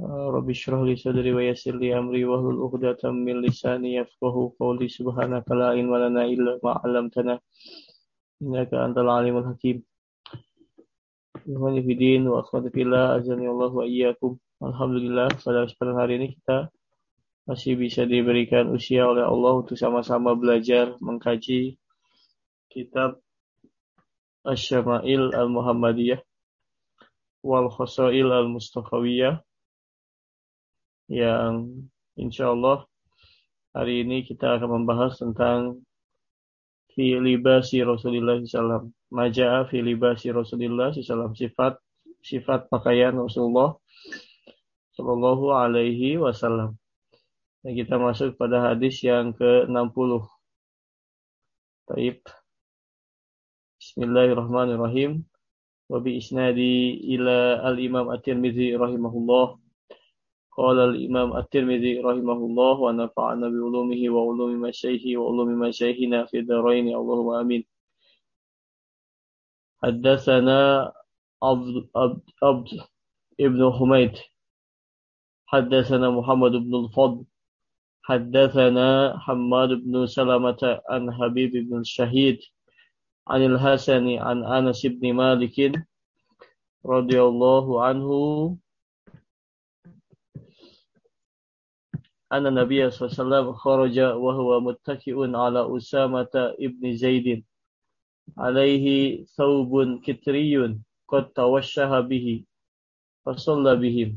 Eh, Rabbi syrah li sadri wa yassir li amri wa hlul 'uqdatam min lisani yafqahu qawli subhanaka la ilma lana illa ma 'allamtana innaka antal alimul hakim. Ikhwani fidin wa akhwati fillah azani Allah wa iyyakum. Alhamdulillah pada kesempatan hari ini kita masih bisa diberikan usia oleh Allah untuk sama-sama belajar mengkaji kitab Asy-Syama'il Al-Muhammadiyah wal Khosail Al-Mustaqawiyah yang insya Allah hari ini kita akan membahas tentang fi libasi Rasulullah SAW. Maja'a fi libasi Rasulullah SAW. Sifat sifat pakaian Rasulullah Sallallahu Alaihi Wasallam. Dan kita masuk pada hadis yang ke-60. Taib. Bismillahirrahmanirrahim. Wa bi isnadi ila al-Imam At-Tirmidzi rahimahullah قال الإمام الترمذي رحمه الله ونفعنا بعلومه وعلوم مشايخه وعلوم مشايخنا في الدارين. اللهم آمين. حدثنا عبد, عبد, عبد ابن حميد. حدثنا محمد بن الفضل. حدثنا حماد بن سلمة عن حبيب بن الشهيد عن الحسن عن أنس بن مالك رضي الله عنه أن النبي صلى الله عليه وسلم خرج وهو متكئ على أسامة ابن زيد. عليه ثوب كتري قد توشه به فصلى بهم.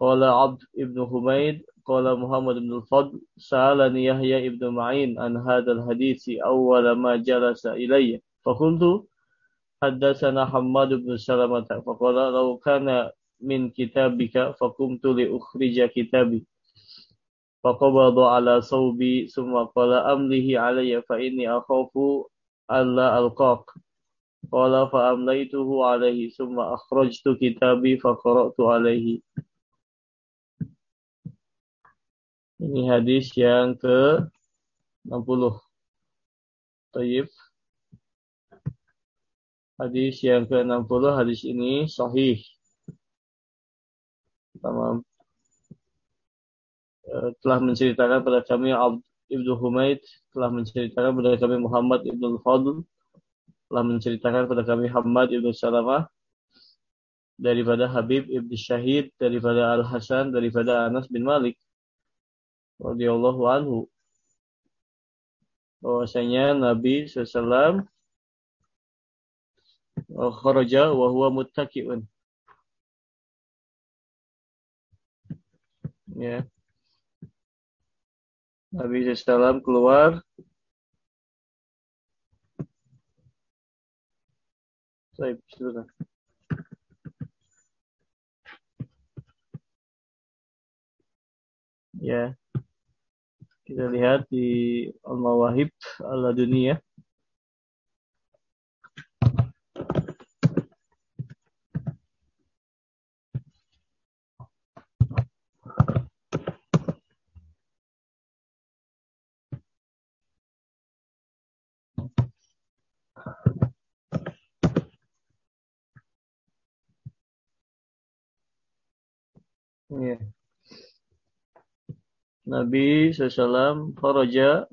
قال عبد ابن حميد قال محمد بن الفضل سألني يحيى ابن معين عن هذا الحديث أول ما جلس إلي. فقلت حدثنا حماد بن سلمة فقال لو كان من كتابك فقمت لأخرج كتابي. فقبض على صوبي ثم قال أمله علي فإني أخاف ألا ألقاك قال فأمليته عليه ثم أخرجت كتابي فقرأت عليه Ini hadis yang ke 60. Tayyib. Hadis yang ke 60 hadis ini sahih. Tamam. Eh, telah menceritakan pada kami Ibnu Humaid telah menceritakan pada kami Muhammad Ibnu Fadl telah menceritakan pada kami Hamad Ibnu Salamah daripada Habib Ibnu Syahid daripada Al Hasan daripada Anas bin Malik radhiyallahu anhu. Bahwasanya Nabi SAW kharaja wa huwa muttaqiun ya Nabi SAW keluar. Saya silakan. Ya. Kita lihat di Al-Mawahib Al-Dunia. Ya. Nabi SAW kharaja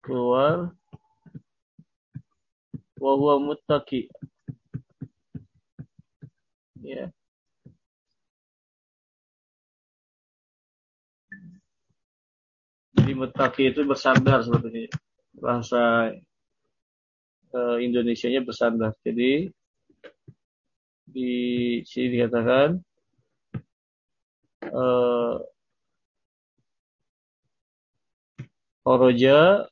keluar wa huwa muttaqi. Ya. Jadi muttaqi itu bersandar sebetulnya. Bahasa uh, Indonesianya bersandar. Jadi di sini dikatakan uh, Kharaja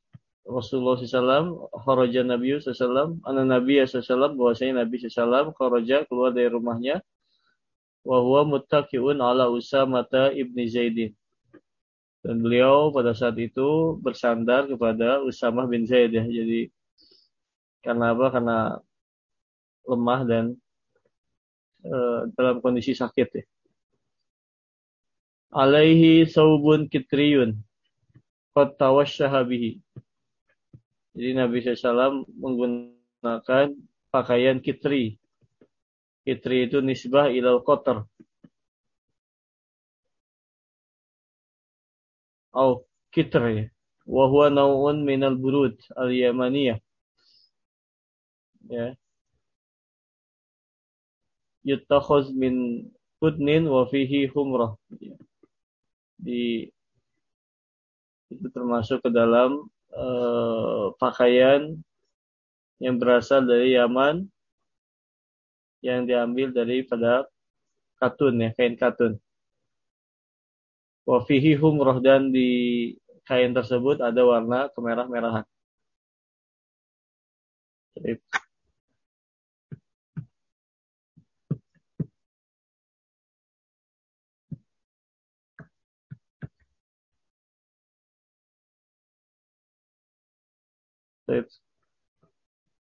Rasulullah SAW, Kharaja Nabi SAW, anak Nabi SAW, bahwasanya Nabi SAW Kharaja keluar dari rumahnya, wa huwa muttaqiun ala Usamata ibni Zaidin. Dan beliau pada saat itu bersandar kepada Usamah bin Zaid ya. Jadi karena apa? Karena lemah dan uh, dalam kondisi sakit ya. Alaihi saubun kitriyun qad tawassaha. Jadi Nabi SAW menggunakan pakaian kitri. Kitri itu nisbah ilal kotor. Au kitri. Wahuwa naw'un minal burud al-yamaniyah. Ya. Yuttakhoz min kudnin wa fihi humrah. Di itu termasuk ke dalam uh, pakaian yang berasal dari Yaman yang diambil dari pada katun ya kain katun. Wafihi humroh dan di kain tersebut ada warna kemerah-merahan.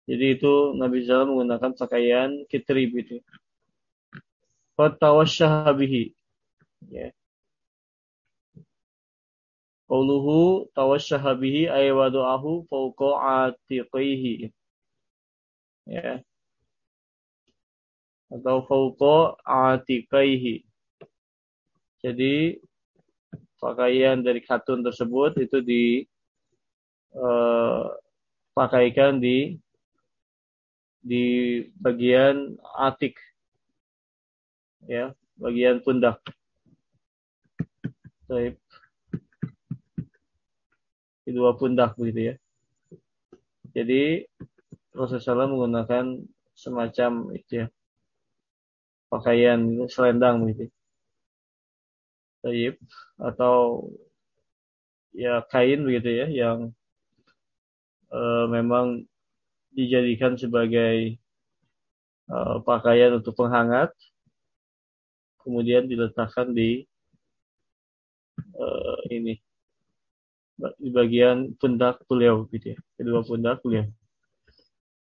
Jadi itu Nabi SAW menggunakan pakaian kitri gitu. Fatawasyaha bihi. Ya. Qauluhu tawasyaha bihi ay wadu'ahu fawqa atiqihi. Ya. Atau fawqa atiqihi. Jadi pakaian dari katun tersebut itu di uh, pakaikan di di bagian atik. Ya bagian pundak. Baik. di dua pundak begitu ya. Jadi Rasulullah menggunakan semacam itu ya pakaian selendang begitu. Taib. Atau ya kain begitu ya yang uh, memang dijadikan sebagai uh, pakaian untuk penghangat, kemudian diletakkan di uh, ini di bagian pundak beliau, gitu ya, kedua pundak beliau.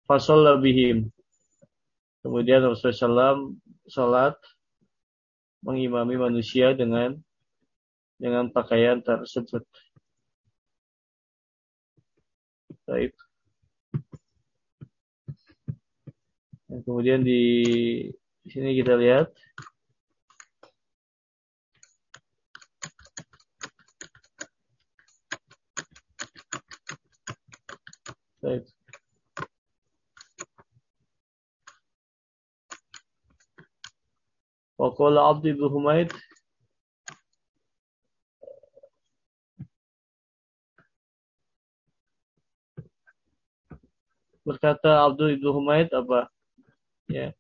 Fasol lebihim. Kemudian Rasulullah SAW salat mengimami manusia dengan dengan pakaian tersebut. Baik. Dan kemudian di sini kita lihat Baik. Waqala Abdi bin Humaid berkata Abdul Ibnu Humaid apa? Ya.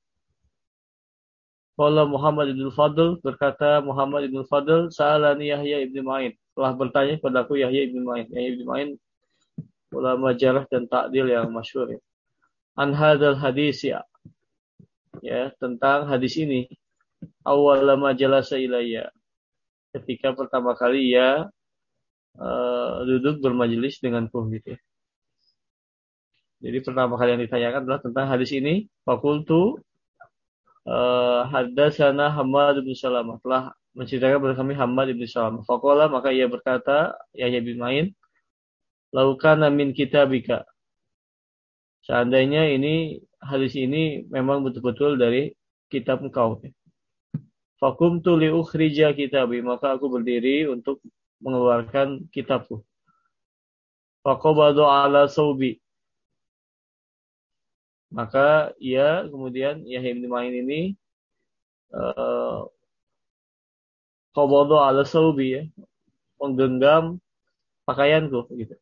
Qala Muhammad ibn Fadl berkata Muhammad ibn Fadl sa'alani Yahya ibn Ma'in telah bertanya kepada aku Yahya ibn Ma'in. Yahya ibn Ma'in ulama jarah dan takdil yang masyhur ya. An hadzal hadis ya. Ya, tentang hadis ini. Awal lama jalasa ilayya. Ketika pertama kali ya uh, duduk bermajelis denganku gitu ya. Jadi pertama kali yang ditanyakan adalah tentang hadis ini. Fakultu uh, hadasana Hamad bin Salamah. Telah menceritakan kepada kami Hamad bin Salamah. Fakola maka ia berkata, Yahya bin Main, Laukan min kitabika. Seandainya ini hadis ini memang betul-betul dari kitab engkau. Fakum tu li ukhrija kitabi. Maka aku berdiri untuk mengeluarkan kitabku. Fakobadu ala saubi. Maka ia kemudian Yahya bin Ma'in ini uh, ala saubi ya, menggenggam pakaianku gitu.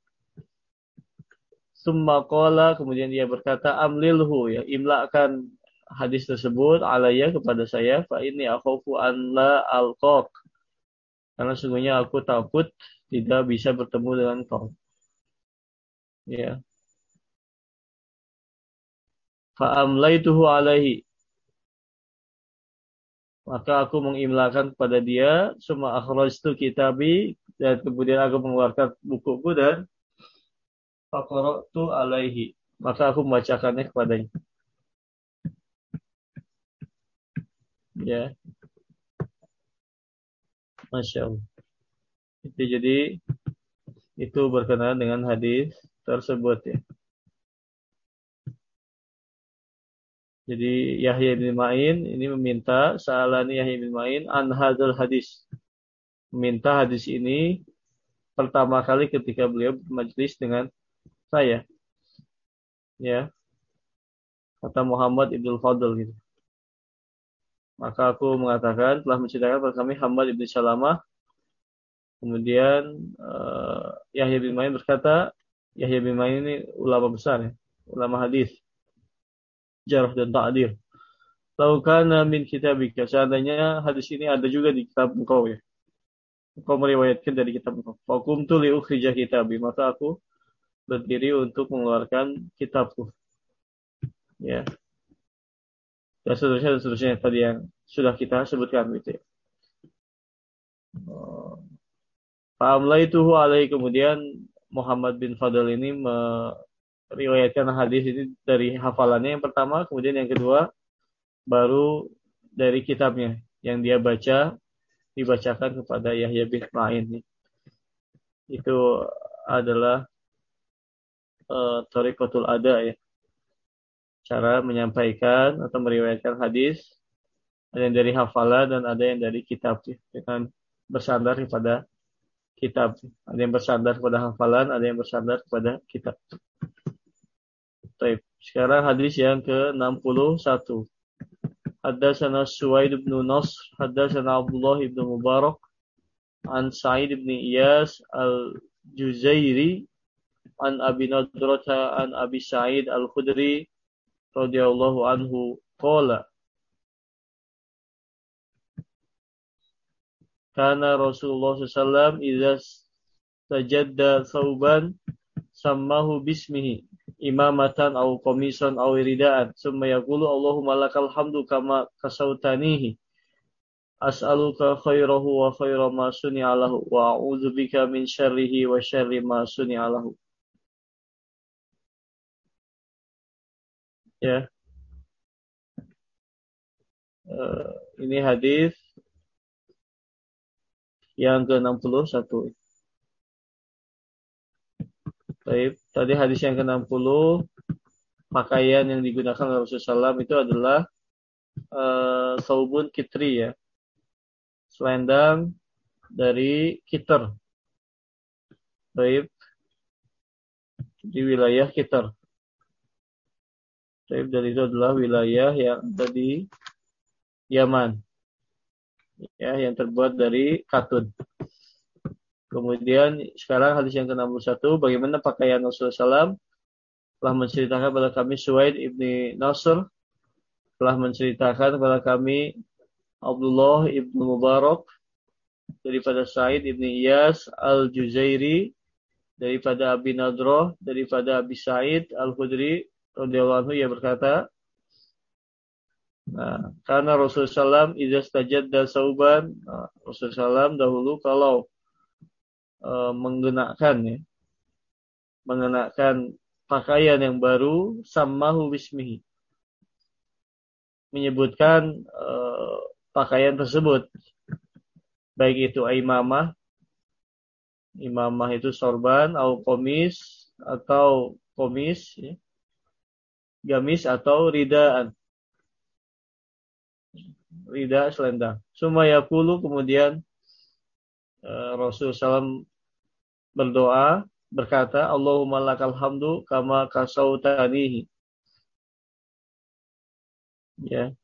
Summa qala kemudian dia berkata amlilhu ya imlakan hadis tersebut alaya kepada saya fa ini akhafu an la alqaq karena sungguhnya aku takut tidak bisa bertemu dengan kau. Ya, fa'amlaituhu alaihi Maka aku mengimlakan kepada dia, semua akhrajtu kitabi, dan kemudian aku mengeluarkan bukuku dan tu alaihi. Maka aku membacakannya kepadanya. Ya. Masya Allah. Itu jadi itu berkenaan dengan hadis tersebut ya. Jadi Yahya bin Ma'in ini meminta Sa'alani Yahya bin Ma'in an hadzal hadis. Meminta hadis ini pertama kali ketika beliau bermajlis dengan saya. Ya. Kata Muhammad Ibnu Fadl gitu. Maka aku mengatakan telah menceritakan kepada kami Muhammad Ibnu Salamah. Kemudian uh, Yahya bin Ma'in berkata, Yahya bin Ma'in ini ulama besar ya, ulama hadis jarh dan ta'dil. Laukana min kitabika. Seandainya hadis ini ada juga di kitab engkau ya. Engkau meriwayatkan dari kitab engkau. Fakumtu li ukhrija kitabi. Maka aku berdiri untuk mengeluarkan kitabku. Ya. Dan seterusnya dan seterusnya tadi yang sudah kita sebutkan gitu ya. Fa'amlaituhu alaihi kemudian Muhammad bin Fadl ini riwayatkan hadis ini dari hafalannya yang pertama, kemudian yang kedua baru dari kitabnya yang dia baca dibacakan kepada Yahya bin Ma'in. Itu adalah uh, Torikotul Ada ya. Cara menyampaikan atau meriwayatkan hadis ada yang dari hafalan dan ada yang dari kitab ya. dengan bersandar kepada kitab. Ada yang bersandar kepada hafalan, ada yang bersandar kepada kitab. Taib. Sekarang hadis yang ke-61. Haddatsana Suwaid bin Nasr, haddatsana Abdullah bin Mubarak an Sa'id bin Iyas al-Juzairi an Abi Nadrata an Abi Sa'id al-Khudri radhiyallahu anhu qala Kana Rasulullah SAW idza sajadda thawban sammahu bismihi imamatan au komisan au ridaan summa yaqulu Allahumma lakal hamdu kama kasautanihi. As'aluka khairahu wa khaira ma suni'alahu wa a'udzu bika min syarrihi wa syarri ma suni'alahu. Ya. Uh, ini hadis yang ke-61 Baik, tadi hadis yang ke-60 pakaian yang digunakan oleh Rasulullah SAW itu adalah uh, saubun kitri ya. Selendang dari Kiter. Baik. Di wilayah Kiter. Baik, dan itu adalah wilayah yang ada di Yaman. Ya, yang terbuat dari katun. Kemudian sekarang hadis yang ke-61 bagaimana pakaian Rasulullah SAW telah menceritakan kepada kami Suwaid ibni Nasr telah menceritakan kepada kami Abdullah ibnu Mubarak daripada Said ibni Iyas al-Juzairi daripada Abi Nadroh daripada Abi Said al-Khudri radhiyallahu anhu ia berkata Nah, karena Rasulullah SAW idza stajadda sauban nah, Rasulullah SAW dahulu kalau menggunakan ya, mengenakan pakaian yang baru samahu bismihi. Menyebutkan uh, pakaian tersebut. Baik itu imamah imamah itu sorban atau komis atau komis ya, gamis atau ridaan. Rida selendang. Sumayakulu kemudian uh, Rasul SAW berdoa berkata Allahumma lakal hamdu kama kasautanihi ya.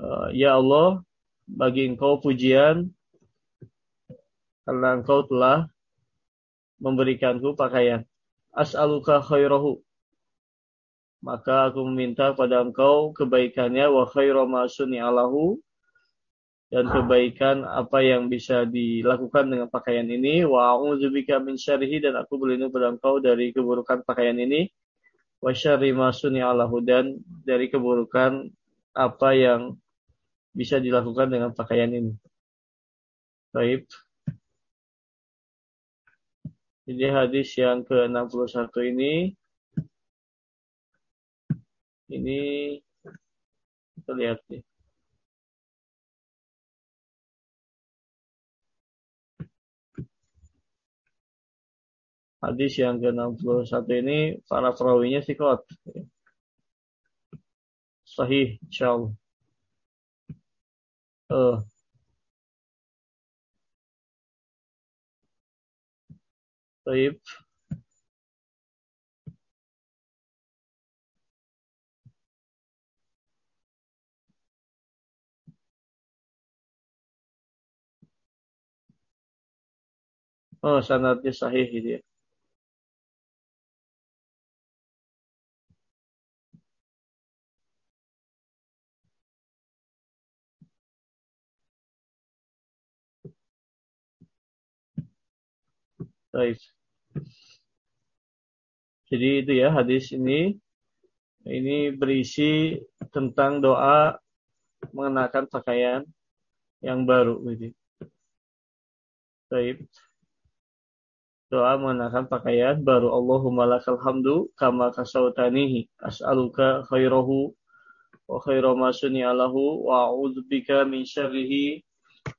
Uh, ya Allah bagi engkau pujian karena engkau telah memberikanku pakaian. As'aluka khairahu. Maka aku meminta pada engkau kebaikannya wa khairu ma alahu dan kebaikan apa yang bisa dilakukan dengan pakaian ini wa a'udzubika min syarrihi dan aku berlindung pada engkau dari keburukan pakaian ini wa syarri ma dan dari keburukan apa yang bisa dilakukan dengan pakaian ini. Baik. Jadi hadis yang ke-61 ini ini kita lihat nih. Hadis yang ke-61 ini para perawinya sikot. Sahih insyaallah. Uh, Baik. Oh, sanadnya sahih gitu ya. Baik. Jadi itu ya hadis ini ini berisi tentang doa mengenakan pakaian yang baru gitu. Baik. Doa mengenakan pakaian baru Allahumma lakal hamdu kama kasautanihi as'aluka khairahu wa khaira ma alahu wa a'udzubika min syarrihi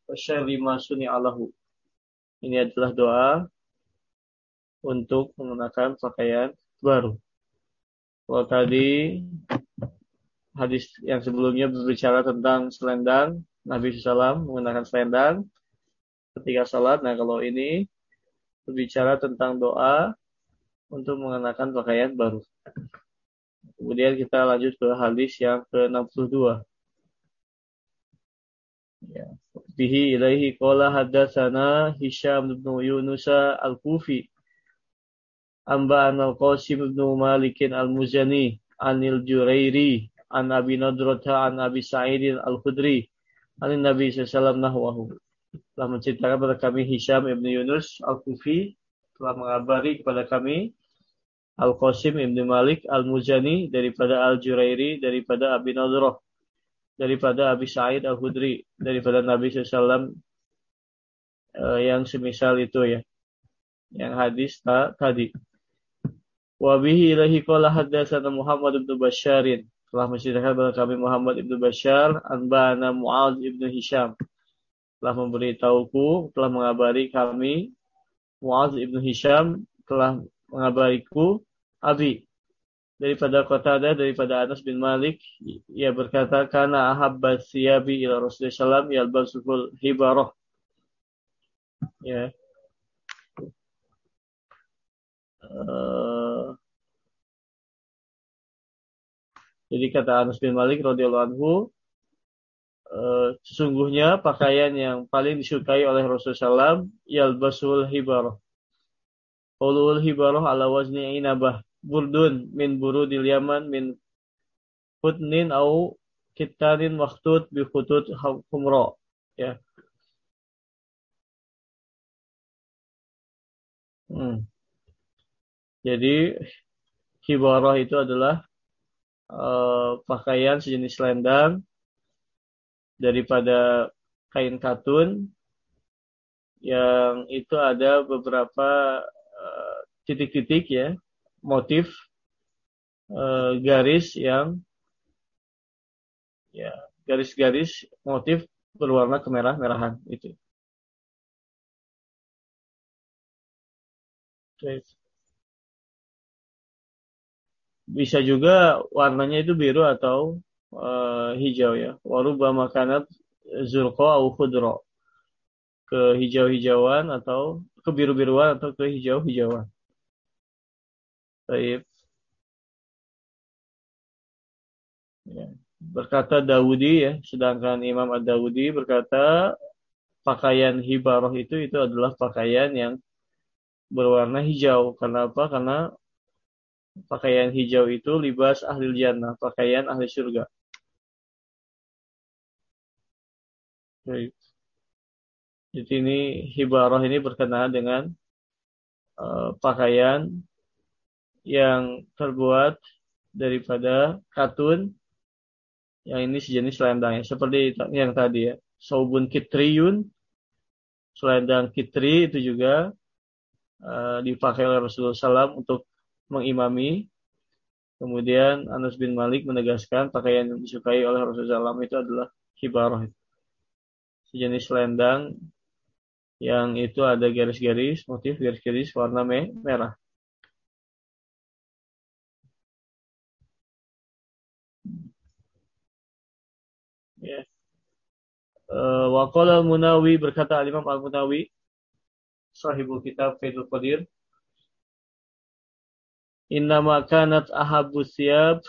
wa syarri ma alahu. Ini adalah doa untuk menggunakan pakaian baru. Kalau tadi hadis yang sebelumnya berbicara tentang selendang, Nabi SAW menggunakan selendang ketika salat. Nah kalau ini berbicara tentang doa untuk mengenakan pakaian baru. Kemudian kita lanjut ke hadis yang ke-62. Ya. Bihi ilaihi qala hadatsana Hisham bin Yunus al-Kufi Amba al-Qasim ibn Malik al-Muzani anil Jurairi an Abi Nadrata an Abi Sa'id al-Khudri an Nabi sallallahu nahwahu. Telah menceritakan kepada kami Hisham ibn Yunus al-Kufi telah mengabari kepada kami Al-Qasim ibn Malik al-Muzani daripada Al-Jurairi daripada Abi Nadrah daripada Abi Sa'id al-Khudri daripada Nabi sallallahu uh, yang semisal itu ya yang hadis tadi Wa bihi ilahi qala haddatsana Muhammad bin Basyarin. Telah menceritakan kepada kami Muhammad ibnu Bashar anbana Muaz ibnu Hisham. Telah memberitahuku, telah mengabari kami Muaz ibnu Hisham telah mengabariku Abi daripada Qatada daripada Anas bin Malik ia berkata kana ahabba siyabi ila Rasulullah sallam yalbasuhul hibarah ya uh, Jadi kata Anas bin Malik radhiyallahu anhu, e, sesungguhnya pakaian yang paling disukai oleh Rasulullah SAW yalbasul hibarah. Qawlul hibarah ala wazni inabah. Burdun min burudil yaman min hutnin au kitanin maktut bi khutut humra. Ya. Hmm. Jadi hibarah itu adalah uh, pakaian sejenis selendang daripada kain katun yang itu ada beberapa eh, titik-titik uh, ya motif uh, garis yang ya garis-garis motif berwarna kemerah-merahan itu. Okay bisa juga warnanya itu biru atau uh, hijau ya. Waruba makanat zulqa au. Ke hijau-hijauan atau ke biru-biruan atau ke hijau-hijauan. Baik. Ya. Berkata Dawudi ya, sedangkan Imam Ad-Dawudi berkata pakaian hibaroh itu itu adalah pakaian yang berwarna hijau. Kenapa? Karena Pakaian hijau itu libas ahli jannah, pakaian ahli surga. Jadi ini hibarah ini berkenaan dengan uh, pakaian yang terbuat daripada katun Yang ini sejenis selendang ya. Seperti yang tadi ya. Saubun kitriyun. Selendang kitri itu juga uh, dipakai oleh Rasulullah SAW untuk mengimami. Kemudian Anas bin Malik menegaskan pakaian yang disukai oleh Rasulullah SAW itu adalah kibarah. Sejenis selendang yang itu ada garis-garis, motif garis-garis warna merah. Ya. Uh, Waqala al-Munawi berkata Al-Imam Al-Munawi sahibul kitab Faidul Qadir Innama kanat ahabu siyab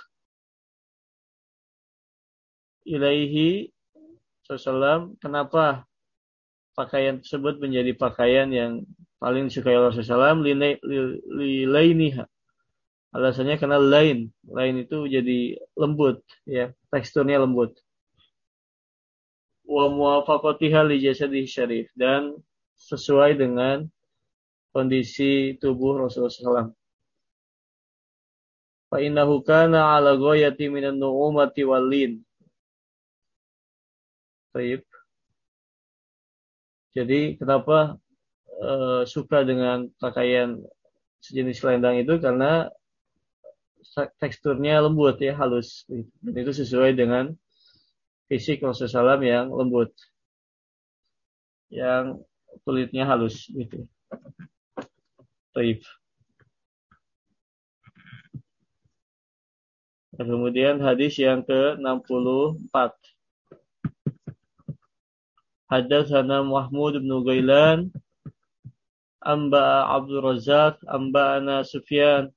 ilaihi sallam kenapa pakaian tersebut menjadi pakaian yang paling disukai Rasulullah SAW lilainiha. Alasannya karena lain. Lain itu jadi lembut ya. Teksturnya lembut. Wa muwafaqatiha li jasadihi syarif. Dan sesuai dengan kondisi tubuh Rasulullah SAW. Fa innahu kana ala ghayati minan nu'umati wal lin. Baik. Jadi kenapa uh, suka dengan pakaian sejenis selendang itu karena teksturnya lembut ya halus dan itu sesuai dengan fisik Rasulullah SAW yang lembut yang kulitnya halus gitu. Baik. kemudian hadis yang ke-64. Hadatsana Mahmud bin Ghailan Amba Abdul Razak Amba Ana Sufyan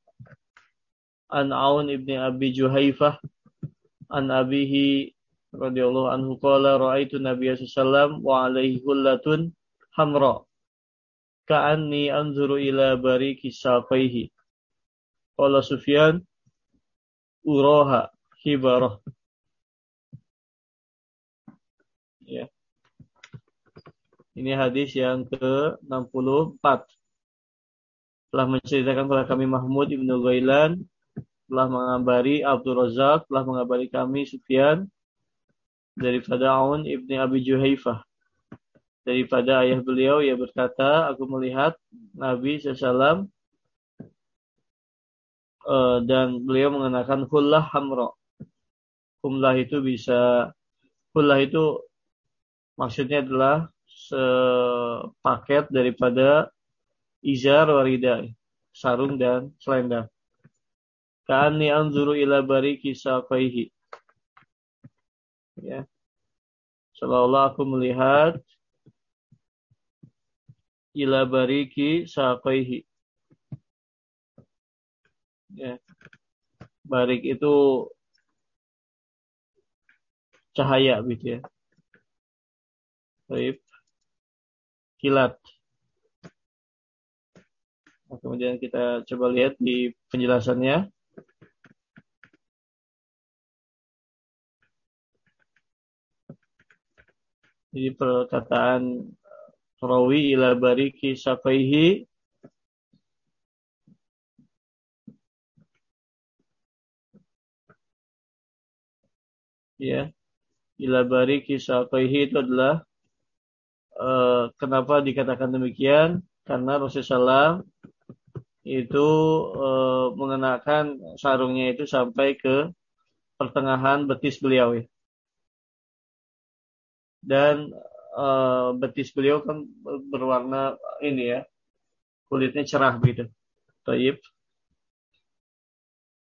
An Aun ibn Abi Juhaifah An Abihi radhiyallahu anhu qala raaitu Nabiy sallallahu wa alaihi hullatun hamra ka'anni anzuru ila bariki saqaihi Qala Sufyan uroha hibarah. Ya. Ini hadis yang ke-64. Telah menceritakan kepada kami Mahmud Ibnu Ghailan, telah mengabari Abdul Razak, telah mengabari kami Sufyan daripada Aun Ibni Abi Juhaifah. Daripada ayah beliau ia berkata, aku melihat Nabi SAW uh, dan beliau mengenakan hullah hamra. Humlah itu bisa hullah itu maksudnya adalah sepaket daripada izar warida, sarung dan selendang. Ka'anni anzuru ila bariki saqaihi. Ya. Seolah-olah aku melihat ila bariki saqaihi Ya. Barik itu cahaya gitu ya. Baik. Kilat. Nah, kemudian kita coba lihat di penjelasannya. Jadi perkataan rawi ila bariki safaihi ya ila bariki saqaihi itu adalah uh, kenapa dikatakan demikian karena Rasulullah itu uh, mengenakan sarungnya itu sampai ke pertengahan betis beliau ya. Dan uh, betis beliau kan berwarna ini ya, kulitnya cerah begitu. Taib.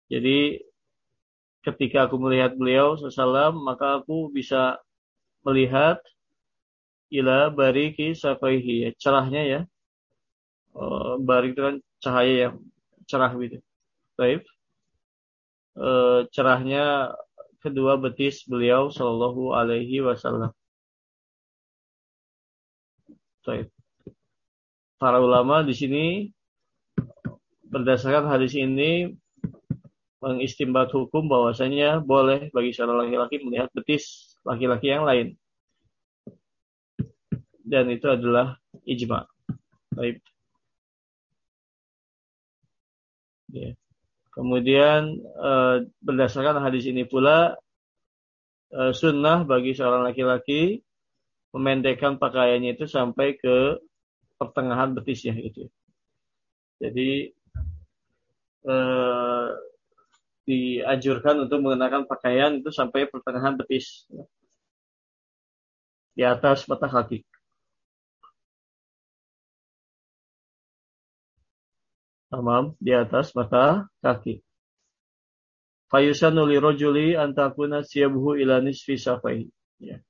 Jadi ketika aku melihat beliau sallam maka aku bisa melihat ila bariki safaihi ya, cerahnya ya. Uh, barik itu kan cahaya yang cerah gitu. Baik uh, cerahnya kedua betis beliau sallallahu alaihi wasallam. Baik para ulama di sini berdasarkan hadis ini mengistimbat hukum bahwasanya boleh bagi seorang laki-laki melihat betis laki-laki yang lain. Dan itu adalah ijma. Baik. Ya. Kemudian eh, berdasarkan hadis ini pula uh, sunnah bagi seorang laki-laki memendekkan pakaiannya itu sampai ke pertengahan betisnya gitu. Jadi uh, dianjurkan untuk mengenakan pakaian itu sampai pertengahan betis di atas mata kaki. Tamam, di atas mata kaki. Fayusanu li rojuli antakuna siyabuhu ila nisfi safai. Ya.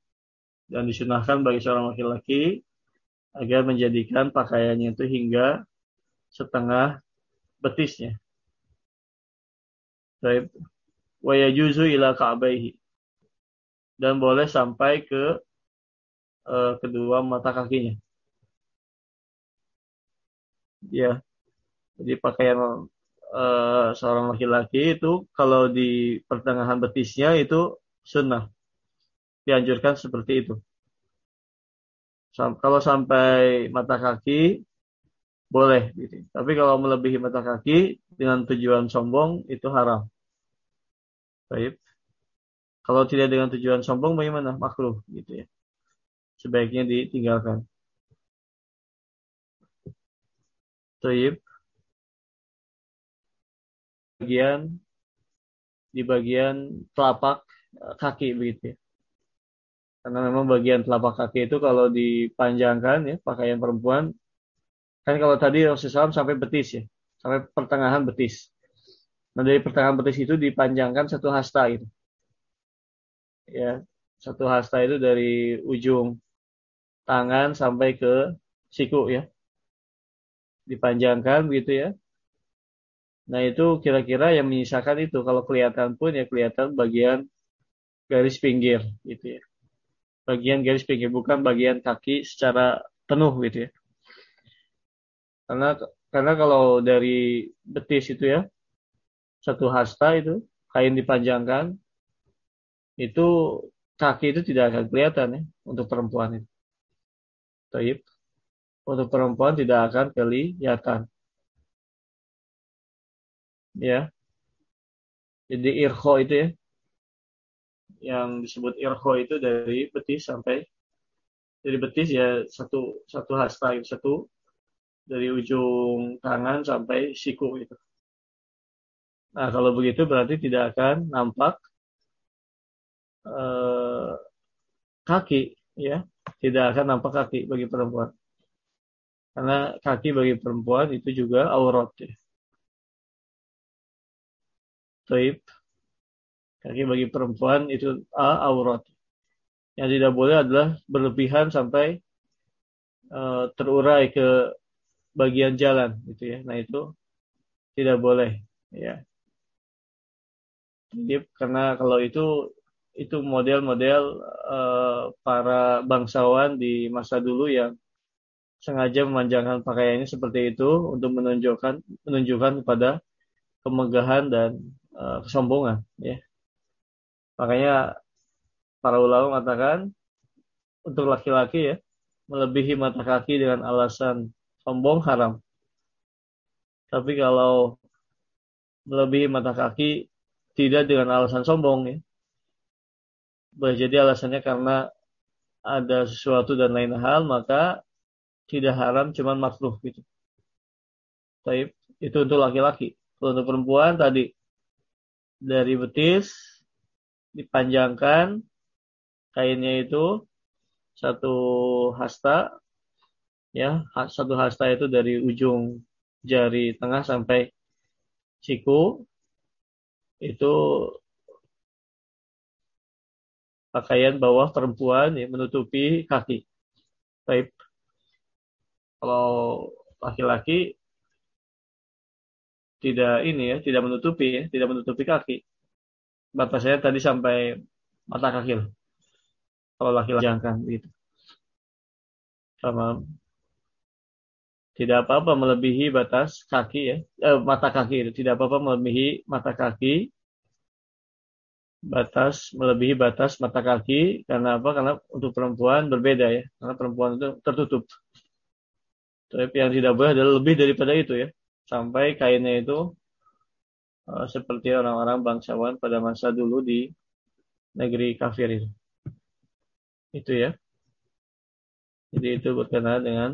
Dan disunahkan bagi seorang laki-laki agar menjadikan pakaiannya itu hingga setengah betisnya. Baik. Wa yajuzu ila ka'baihi. Dan boleh sampai ke uh, kedua mata kakinya. Ya. Jadi pakaian uh, seorang laki-laki itu kalau di pertengahan betisnya itu sunnah. Dianjurkan seperti itu. Sam kalau sampai mata kaki boleh gitu. Tapi kalau melebihi mata kaki dengan tujuan sombong itu haram. Baik. Kalau tidak dengan tujuan sombong bagaimana? Makruh gitu ya. Sebaiknya ditinggalkan. Baik bagian di bagian telapak kaki begitu ya. Karena memang bagian telapak kaki itu kalau dipanjangkan ya pakaian perempuan kan kalau tadi Rasulullah sampai betis ya, sampai pertengahan betis. Nah dari pertengahan betis itu dipanjangkan satu hasta itu. Ya, satu hasta itu dari ujung tangan sampai ke siku ya. Dipanjangkan begitu ya. Nah itu kira-kira yang menyisakan itu kalau kelihatan pun ya kelihatan bagian garis pinggir gitu ya. Bagian garis pinggir bukan bagian kaki secara penuh gitu ya. Karena karena kalau dari betis itu ya satu hasta itu kain dipanjangkan itu kaki itu tidak akan kelihatan ya untuk perempuan itu. Taib. Untuk perempuan tidak akan kelihatan ya jadi irho itu ya yang disebut irho itu dari betis sampai dari betis ya satu satu hasta satu dari ujung tangan sampai siku itu. Nah kalau begitu berarti tidak akan nampak eh, kaki ya, tidak akan nampak kaki bagi perempuan. Karena kaki bagi perempuan itu juga aurat ya. Taib. Kaki bagi perempuan itu A, aurat. Yang tidak boleh adalah berlebihan sampai uh, terurai ke bagian jalan gitu ya. Nah itu tidak boleh ya. Jadi karena kalau itu itu model-model uh, para bangsawan di masa dulu yang sengaja memanjangkan pakaiannya seperti itu untuk menunjukkan menunjukkan kepada kemegahan dan uh, kesombongan ya. Makanya para ulama mengatakan untuk laki-laki ya melebihi mata kaki dengan alasan sombong haram. Tapi kalau melebihi mata kaki tidak dengan alasan sombong ya. Boleh jadi alasannya karena ada sesuatu dan lain hal maka tidak haram cuman makruh gitu. Tapi itu untuk laki-laki. Untuk perempuan tadi dari betis dipanjangkan kainnya itu satu hasta ya satu hasta itu dari ujung jari tengah sampai siku itu pakaian bawah perempuan ya, menutupi kaki. Baik. Kalau laki-laki tidak ini ya, tidak menutupi ya, tidak menutupi kaki. Batasnya tadi sampai mata kaki. Kalau laki-laki jangan gitu. Sama tidak apa-apa melebihi batas kaki ya, eh, mata kaki itu tidak apa-apa melebihi mata kaki batas melebihi batas mata kaki karena apa? Karena untuk perempuan berbeda ya, karena perempuan itu tertutup. Tapi yang tidak boleh adalah lebih daripada itu ya sampai kainnya itu uh, seperti orang-orang bangsawan pada masa dulu di negeri kafir itu. Itu ya. Jadi itu berkenaan dengan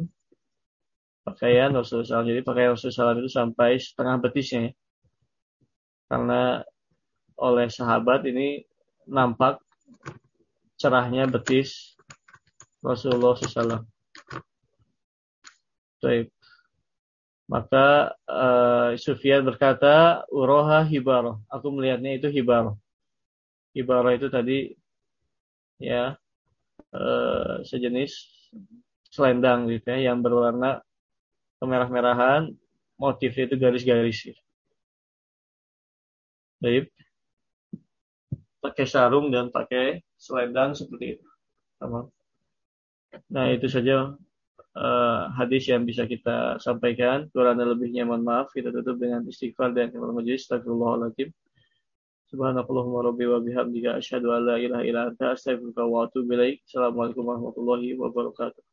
pakaian Rasulullah SAW. Jadi pakaian Rasulullah SAW itu sampai setengah betisnya ya. Karena oleh sahabat ini nampak cerahnya betis Rasulullah SAW. Baik. Maka uh, Sufyan berkata, Uroha hibaroh. Aku melihatnya itu hibaroh. Hibaroh itu tadi ya uh, sejenis selendang gitu ya, yang berwarna kemerah-merahan, motifnya itu garis-garis. Baik. Pakai sarung dan pakai selendang seperti itu. Sama. Nah itu saja uh, hadis yang bisa kita sampaikan. Kurang lebihnya mohon maaf. Kita tutup dengan istighfar dan kepada majelis. Astagfirullahaladzim. Subhanakallahumma rabbi wa bihamdika asyhadu an la ilaha illa anta astaghfiruka wa atubu. Assalamualaikum warahmatullahi wabarakatuh.